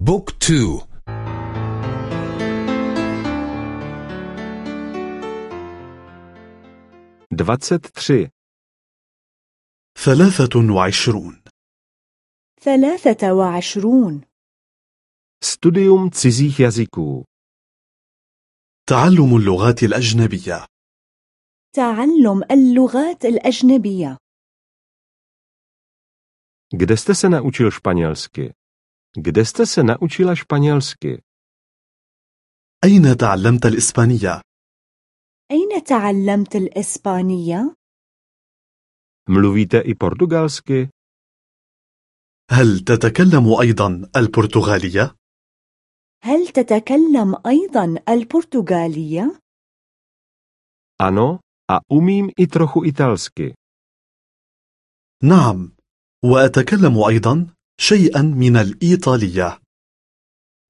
Book two. dvacet tři ثلاثة وعشرون. ثلاثة وعشرون. Studium cizích jazyků تعلم اللغات الأجنبية. تعلم اللغات الأجنبية. Kde jste se naučil španělsky? Kde jste se naučila španělsky? أين تعلمت الإسبانية؟ أين تعلمت الإسبانية؟ Mluvíte i portugalsky? هل تتكلم أيضا البرتغالية؟ هل تتكلم أيضا البرتغالية؟ Ano, a umím i trochu italsky. نعم وأتكلم أيضا شيئا من الإيطالية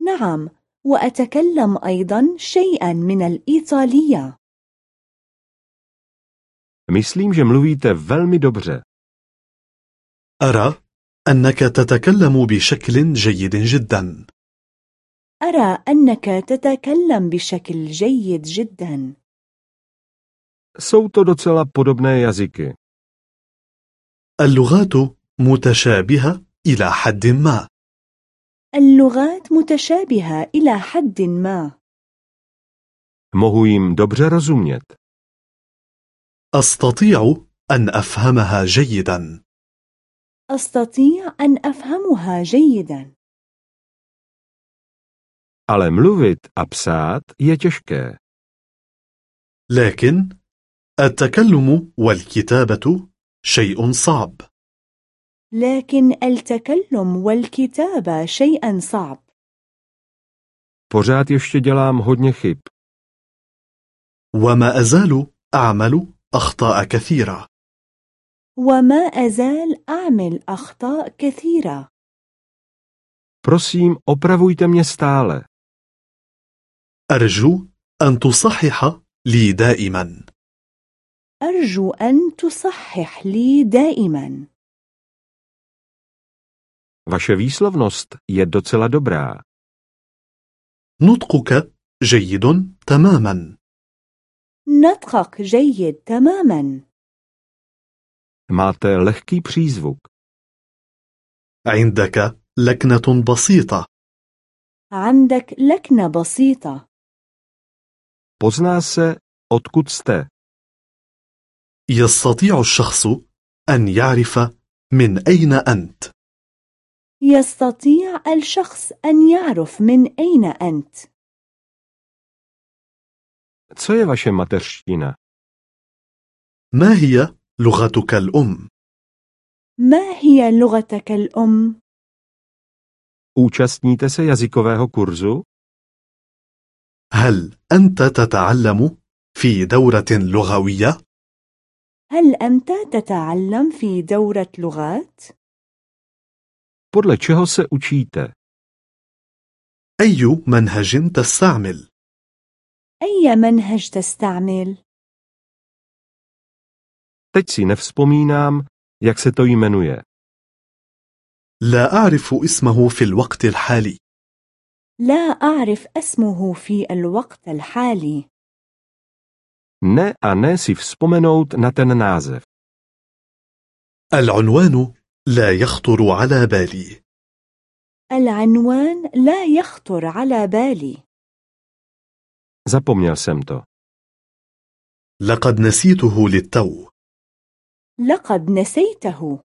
نعم وأتكلم أيضا شيئا من الإيطالية Myslím, že mluvíte velmi dobře. أرى أنك تتكلم بشكل جيد جدا أرى أنك تتكلم بشكل جيد جدا Jsou to docela podobné jazyky. اللغات متشابهة إلى حد ما. اللغات متشابهة إلى حد ما. Mohu jim dobře rozumět. أستطيع أن أفهمها جيدا. أستطيع أن أفهمها جيدا. Ale mluvit a psát je těžké. لكن التكلم والكتابة شيء صعب. لكن التكلم والكتابة شيئا صعب. Pořád ještě dělám hodně chyb. وما أزال أعمل أخطاء كثيرة. وما أزال أعمل أخطاء كثيرة. Prosím, opravujte mě stále. أرجو أن تصحح لي دائما. أرجو أن تصحح لي دائما. Vaše výslovnost je docela dobrá. نطقك جيد تماما نطقك جيد تماما Máte lehký přízvuk. عندك لكنة بسيطة عندك لكنة بسيطة Pozná se, odkud jste. يستطيع الشخص أن يعرف من أين أنت يستطيع الشخص أن يعرف من أين أنت Co je vaše mateřština? ما هي لغتك الأم؟ ما هي لغتك الأم؟ Účastníte se jazykového kurzu? هل أنت تتعلم في دورة لغوية؟ هل أنت تتعلم في دورة لغات؟ Podle čeho se učíte? أي منهج تستعمل؟ أي منهج تستعمل؟ Teď si nevzpomínám, jak se to jmenuje. لا أعرف اسمه في الوقت الحالي لا أعرف اسمه في الوقت الحالي Ne a ne si vzpomenout na ten název. العنوان لا يخطر على بالي. العنوان لا يخطر على بالي. Zapomněl jsem to. لقد نسيته للتو. لقد نسيته.